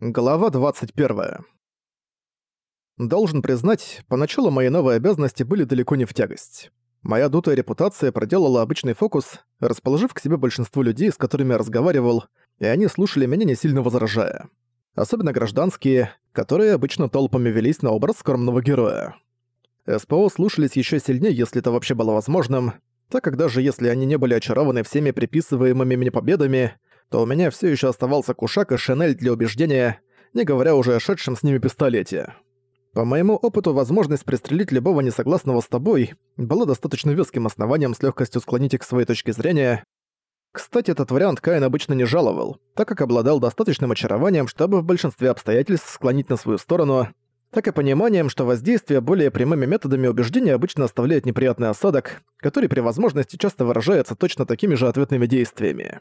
Глава 21. Должен признать, поначалу мои новые обязанности были далеко не в тягость. Моя дутая репутация проделала обычный фокус, расположив к себе большинство людей, с которыми я разговаривал, и они слушали меня не сильно возражая. Особенно гражданские, которые обычно толпами велись на образ скромного героя. СПО слушались еще сильнее, если это вообще было возможным, так как даже если они не были очарованы всеми приписываемыми мне победами, то у меня все еще оставался кушак и шинель для убеждения, не говоря уже о шедшем с ними пистолете. По моему опыту, возможность пристрелить любого несогласного с тобой была достаточно веским основанием с легкостью склонить их к своей точке зрения. Кстати, этот вариант Каин обычно не жаловал, так как обладал достаточным очарованием, чтобы в большинстве обстоятельств склонить на свою сторону, так и пониманием, что воздействие более прямыми методами убеждения обычно оставляет неприятный осадок, который при возможности часто выражается точно такими же ответными действиями.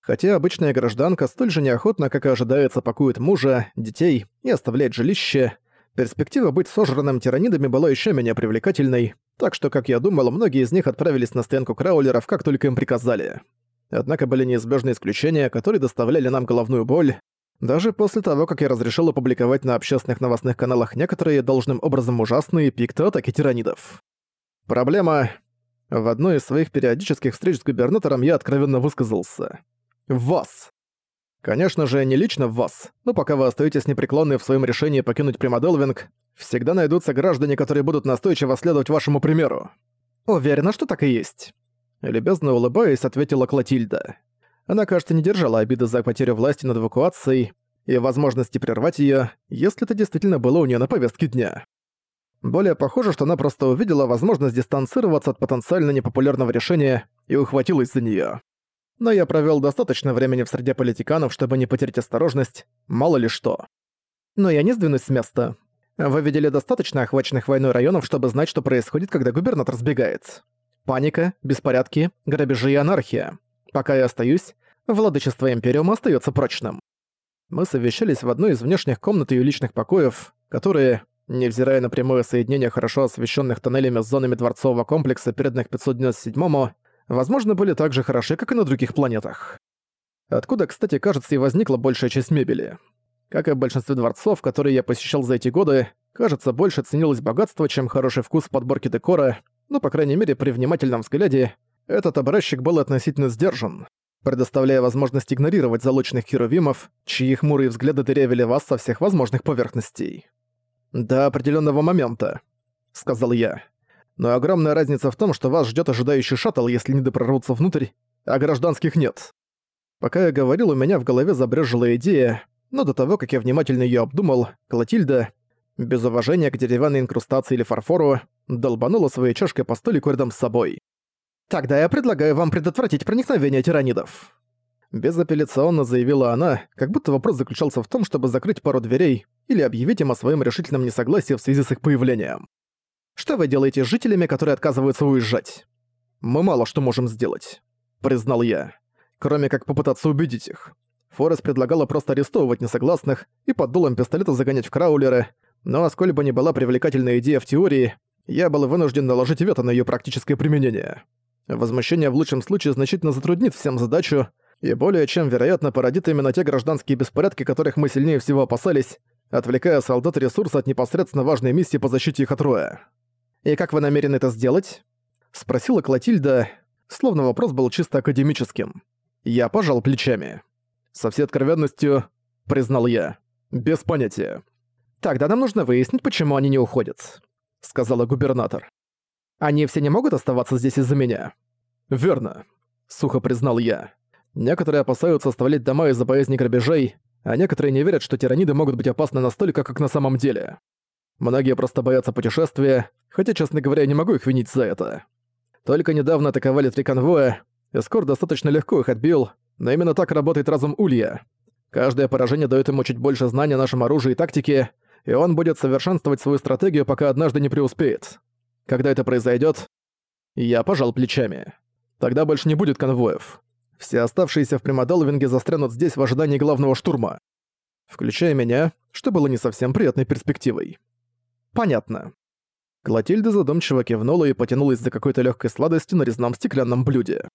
Хотя обычная гражданка столь же неохотно, как и ожидается, пакует мужа, детей и оставляет жилище, перспектива быть сожранным тиранидами была еще менее привлекательной, так что, как я думал, многие из них отправились на стоянку краулеров, как только им приказали. Однако были неизбежные исключения, которые доставляли нам головную боль. Даже после того, как я разрешил опубликовать на общественных новостных каналах некоторые должным образом ужасные пикты атаки тиранидов. Проблема... В одной из своих периодических встреч с губернатором я откровенно высказался в вас. Конечно же, не лично в вас, но пока вы остаетесь непреклонны в своем решении покинуть Примадолвинг, всегда найдутся граждане, которые будут настойчиво следовать вашему примеру. Уверена, что так и есть. Любезно улыбаясь, ответила Клотильда. Она, кажется, не держала обиды за потерю власти над эвакуацией и возможности прервать ее, если это действительно было у нее на повестке дня. Более похоже, что она просто увидела возможность дистанцироваться от потенциально непопулярного решения и ухватилась за нее но я провёл достаточно времени в среде политиканов, чтобы не потерять осторожность, мало ли что. Но я не сдвинусь с места. Вы видели достаточно охваченных войной районов, чтобы знать, что происходит, когда губернатор сбегает. Паника, беспорядки, грабежи и анархия. Пока я остаюсь, владычество Империума остаётся прочным. Мы совещались в одной из внешних комнат её личных покоев, которые, невзирая на прямое соединение хорошо освещенных тоннелями с зонами дворцового комплекса, переданных 597-му, возможно, были так же хороши, как и на других планетах. Откуда, кстати, кажется, и возникла большая часть мебели. Как и в большинстве дворцов, которые я посещал за эти годы, кажется, больше ценилось богатство, чем хороший вкус в подборке декора, но, по крайней мере, при внимательном взгляде, этот образчик был относительно сдержан, предоставляя возможность игнорировать залочных херувимов, чьи хмурые взгляды дырявили вас со всех возможных поверхностей. «До определенного момента», — сказал я но огромная разница в том, что вас ждет ожидающий шаттл, если не допрорвутся внутрь, а гражданских нет. Пока я говорил, у меня в голове забрежила идея, но до того, как я внимательно ее обдумал, Клотильда, без уважения к деревянной инкрустации или фарфору, долбанула своей чашкой по столику рядом с собой. «Тогда я предлагаю вам предотвратить проникновение тиранидов». Безапелляционно заявила она, как будто вопрос заключался в том, чтобы закрыть пару дверей или объявить им о своем решительном несогласии в связи с их появлением. Что вы делаете с жителями, которые отказываются уезжать? Мы мало что можем сделать, признал я. Кроме как попытаться убедить их. Форест предлагала просто арестовывать несогласных и под дулом пистолета загонять в краулеры, но сколь бы ни была привлекательная идея в теории, я был вынужден наложить вето на ее практическое применение. Возмущение в лучшем случае значительно затруднит всем задачу, и более чем вероятно породит именно те гражданские беспорядки, которых мы сильнее всего опасались, отвлекая солдат и ресурсы от непосредственно важной миссии по защите их от роя. «И как вы намерены это сделать?» — спросила Клотильда, словно вопрос был чисто академическим. Я пожал плечами. Со всей откровенностью, признал я, без понятия. «Тогда нам нужно выяснить, почему они не уходят», — сказала губернатор. «Они все не могут оставаться здесь из-за меня?» «Верно», — сухо признал я. «Некоторые опасаются оставлять дома из-за боязни грабежей, а некоторые не верят, что тираниды могут быть опасны настолько, как на самом деле. Многие просто боятся путешествия, хотя, честно говоря, не могу их винить за это. Только недавно атаковали три конвоя, Эскор достаточно легко их отбил, но именно так работает разум Улья. Каждое поражение дает ему чуть больше знания о нашем оружии и тактике, и он будет совершенствовать свою стратегию, пока однажды не преуспеет. Когда это произойдет, я пожал плечами. Тогда больше не будет конвоев. Все оставшиеся в Примадолвинге застрянут здесь в ожидании главного штурма. Включая меня, что было не совсем приятной перспективой. Понятно. Клотильда задумчиво кивнула и потянулась за какой-то легкой сладостью на резном стеклянном блюде.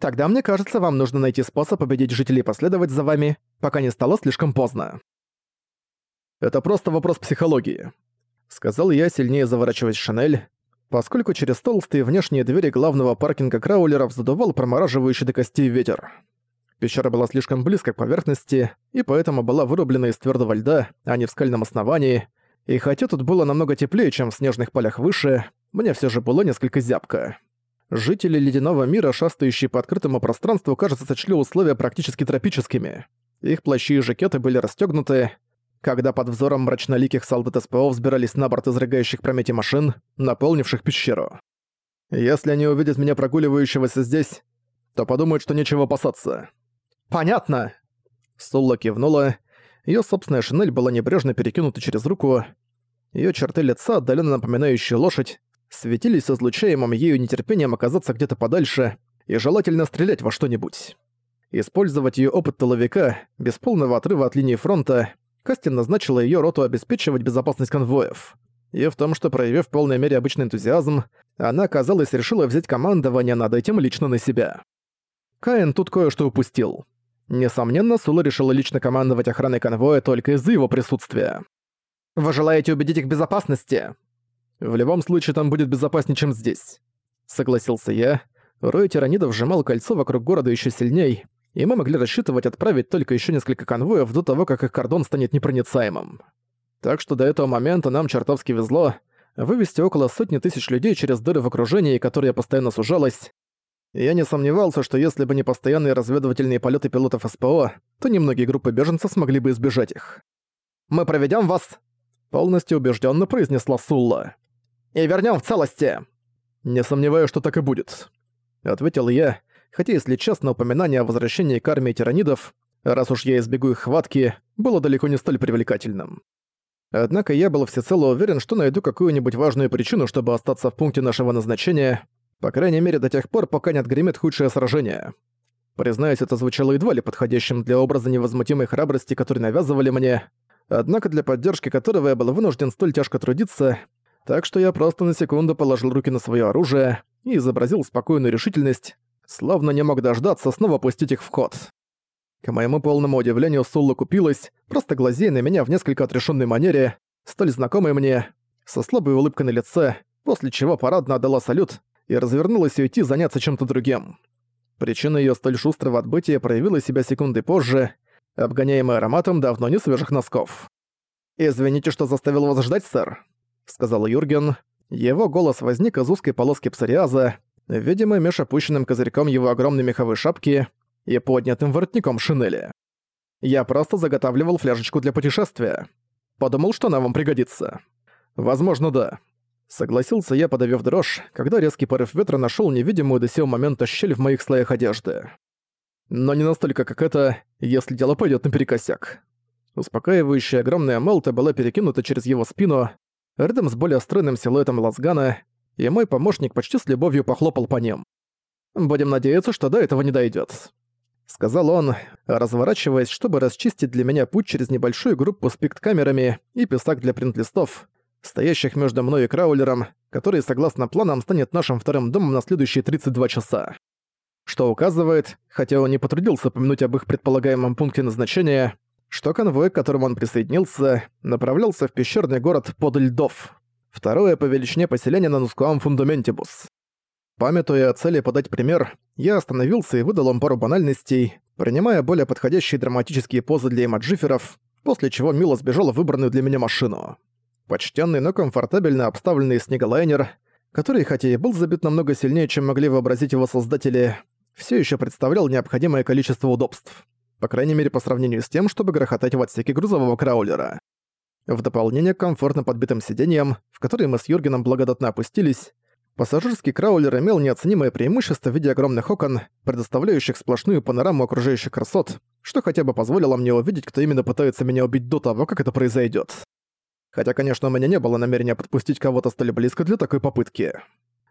«Тогда, мне кажется, вам нужно найти способ победить жителей и последовать за вами, пока не стало слишком поздно». Это просто вопрос психологии», — сказал я, сильнее заворачиваясь в шинель, поскольку через толстые внешние двери главного паркинга краулеров задувал промораживающий до костей ветер. Пещера была слишком близко к поверхности, и поэтому была вырублена из твердого льда, а не в скальном основании, и хотя тут было намного теплее, чем в снежных полях выше, мне все же было несколько зябко. Жители ледяного мира, шастающие по открытому пространству, кажется, сочли условия практически тропическими. Их плащи и жакеты были расстёгнуты, когда под взором мрачноликих солдат СПО взбирались на борт изрыгающих промети машин, наполнивших пещеру. Если они увидят меня прогуливающегося здесь, то подумают, что нечего опасаться. «Понятно!» Сулла кивнула. Её собственная шинель была небрежно перекинута через руку. Её черты лица, отдаленно напоминающие лошадь, светились излучаемым ею нетерпением оказаться где-то подальше и желательно стрелять во что-нибудь. Использовать ее опыт тыловика, без полного отрыва от линии фронта, Кастин назначила ее роту обеспечивать безопасность конвоев. И в том, что проявив в полной мере обычный энтузиазм, она, казалось, решила взять командование над этим лично на себя. Каин тут кое-что упустил. Несомненно, Сула решила лично командовать охраной конвоя только из-за его присутствия. «Вы желаете убедить их безопасности?» В любом случае там будет безопаснее, чем здесь. Согласился я. Рой тиранидов сжимал кольцо вокруг города еще сильней, и мы могли рассчитывать отправить только еще несколько конвоев до того, как их кордон станет непроницаемым. Так что до этого момента нам чертовски везло вывести около сотни тысяч людей через дыры в окружении, которые постоянно сужалось. Я не сомневался, что если бы не постоянные разведывательные полеты пилотов СПО, то немногие группы беженцев смогли бы избежать их. «Мы проведем вас!» — полностью убежденно произнесла Сулла и вернем в целости!» «Не сомневаюсь, что так и будет», — ответил я, хотя, если честно, упоминание о возвращении к армии тиранидов, раз уж я избегу их хватки, было далеко не столь привлекательным. Однако я был всецело уверен, что найду какую-нибудь важную причину, чтобы остаться в пункте нашего назначения, по крайней мере до тех пор, пока не отгремит худшее сражение. Признаюсь, это звучало едва ли подходящим для образа невозмутимой храбрости, который навязывали мне, однако для поддержки которого я был вынужден столь тяжко трудиться, так что я просто на секунду положил руки на свое оружие и изобразил спокойную решительность, словно не мог дождаться снова пустить их в ход. К моему полному удивлению, Сулла купилась, просто глазея на меня в несколько отрешенной манере, столь знакомой мне, со слабой улыбкой на лице, после чего парадно отдала салют и развернулась уйти заняться чем-то другим. Причина ее столь шустрого отбытия проявила себя секунды позже, обгоняемая ароматом давно не свежих носков. «Извините, что заставил вас ждать, сэр», — сказал Юрген. Его голос возник из узкой полоски псориаза, видимо, меж опущенным козырьком его огромной меховой шапки и поднятым воротником шинели. «Я просто заготавливал фляжечку для путешествия. Подумал, что она вам пригодится». «Возможно, да». Согласился я, подавив дрожь, когда резкий порыв ветра нашел невидимую до сего момента щель в моих слоях одежды. Но не настолько, как это, если дело пойдет наперекосяк. Успокаивающая огромная молта была перекинута через его спину, рядом с более стройным силуэтом Лазгана, и мой помощник почти с любовью похлопал по ним. «Будем надеяться, что до этого не дойдет, сказал он, разворачиваясь, чтобы расчистить для меня путь через небольшую группу с пикт-камерами и писак для принт-листов, стоящих между мной и Краулером, который, согласно планам, станет нашим вторым домом на следующие 32 часа. Что указывает, хотя он не потрудился упомянуть об их предполагаемом пункте назначения, что конвой, к которому он присоединился, направлялся в пещерный город под льдов, второе по величине поселение на Нускуам Фундаментибус. Памятуя о цели подать пример, я остановился и выдал им пару банальностей, принимая более подходящие драматические позы для эмоджиферов, после чего Мила сбежал в выбранную для меня машину. Почтенный, но комфортабельно обставленный снеголайнер, который, хотя и был забит намного сильнее, чем могли вообразить его создатели, все еще представлял необходимое количество удобств по крайней мере по сравнению с тем, чтобы грохотать в отсеке грузового краулера. В дополнение к комфортно подбитым сиденьям, в которые мы с Юргеном благодатно опустились, пассажирский краулер имел неоценимое преимущество в виде огромных окон, предоставляющих сплошную панораму окружающих красот, что хотя бы позволило мне увидеть, кто именно пытается меня убить до того, как это произойдет. Хотя, конечно, у меня не было намерения подпустить кого-то столь близко для такой попытки.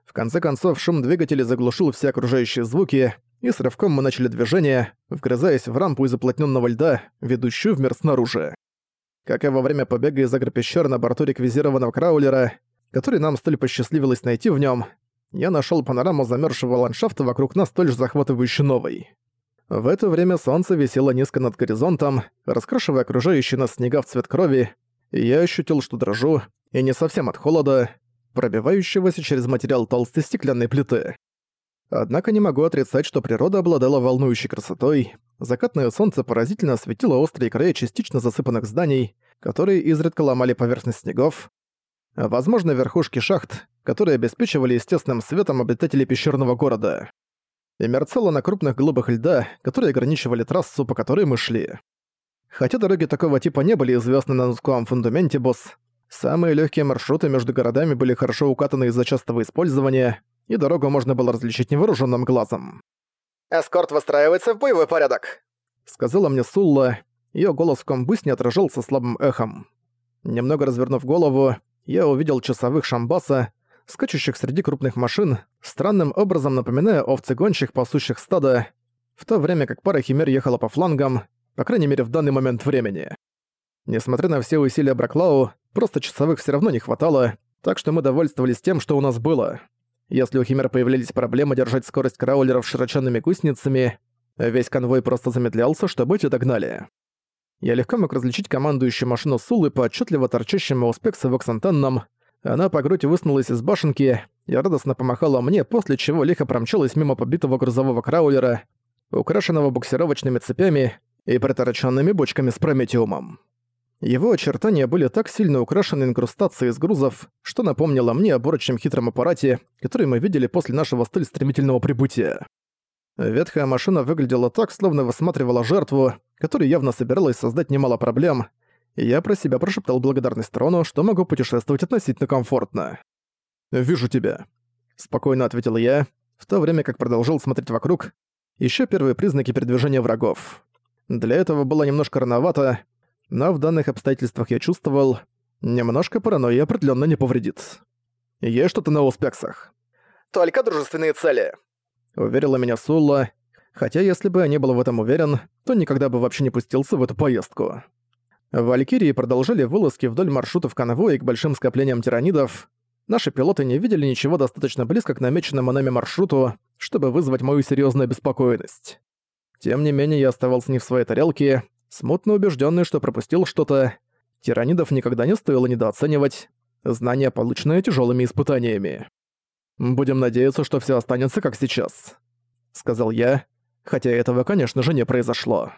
В конце концов, шум двигателя заглушил все окружающие звуки, и с рывком мы начали движение, вгрызаясь в рампу из уплотненного льда, ведущую в мир снаружи. Как и во время побега из агропещер на борту реквизированного краулера, который нам столь посчастливилось найти в нем, я нашел панораму замерзшего ландшафта вокруг нас столь же захватывающей новой. В это время солнце висело низко над горизонтом, раскрашивая окружающие нас снега в цвет крови, Я ощутил, что дрожу, и не совсем от холода, пробивающегося через материал толстой стеклянной плиты. Однако не могу отрицать, что природа обладала волнующей красотой. Закатное солнце поразительно осветило острые края частично засыпанных зданий, которые изредка ломали поверхность снегов. Возможно, верхушки шахт, которые обеспечивали естественным светом обитателей пещерного города. И мерцало на крупных глыбах льда, которые ограничивали трассу, по которой мы шли. Хотя дороги такого типа не были известны на Нускуам босс, самые легкие маршруты между городами были хорошо укатаны из-за частого использования, и дорогу можно было различить невооруженным глазом. «Эскорт выстраивается в боевой порядок», — сказала мне Сулла. Ее голос в комбус не отражался слабым эхом. Немного развернув голову, я увидел часовых Шамбаса, скачущих среди крупных машин, странным образом напоминая овцы гонщих, пасущих стада, в то время как пара химер ехала по флангам, по крайней мере в данный момент времени. Несмотря на все усилия Браклау, просто часовых все равно не хватало, так что мы довольствовались тем, что у нас было. Если у Химер появлялись проблемы держать скорость краулеров широченными гусеницами, весь конвой просто замедлялся, чтобы эти догнали. Я легко мог различить командующую машину Сулы по отчетливо торчащим у спекса воксантаннам. Она по грудь высунулась из башенки и радостно помахала мне, после чего лихо промчалась мимо побитого грузового краулера, украшенного буксировочными цепями и притороченными бочками с прометиумом. Его очертания были так сильно украшены инкрустацией из грузов, что напомнило мне о борочем хитром аппарате, который мы видели после нашего столь стремительного прибытия. Ветхая машина выглядела так, словно высматривала жертву, которая явно собиралась создать немало проблем, и я про себя прошептал благодарность Трону, что могу путешествовать относительно комфортно. «Вижу тебя», — спокойно ответил я, в то время как продолжил смотреть вокруг, еще первые признаки передвижения врагов. Для этого было немножко рановато, но в данных обстоятельствах я чувствовал, немножко паранойя определенно не повредит. Есть что-то на успексах. «Только дружественные цели», — уверила меня Сулла, хотя если бы я не был в этом уверен, то никогда бы вообще не пустился в эту поездку. Валькирии продолжили вылазки вдоль маршрутов конвоя к большим скоплениям тиранидов. Наши пилоты не видели ничего достаточно близко к намеченному нами маршруту, чтобы вызвать мою серьезную беспокойность. Тем не менее, я оставался не в своей тарелке, смутно убежденный, что пропустил что-то. Тиранидов никогда не стоило недооценивать. Знания, полученные тяжелыми испытаниями. «Будем надеяться, что все останется как сейчас», — сказал я, хотя этого, конечно же, не произошло.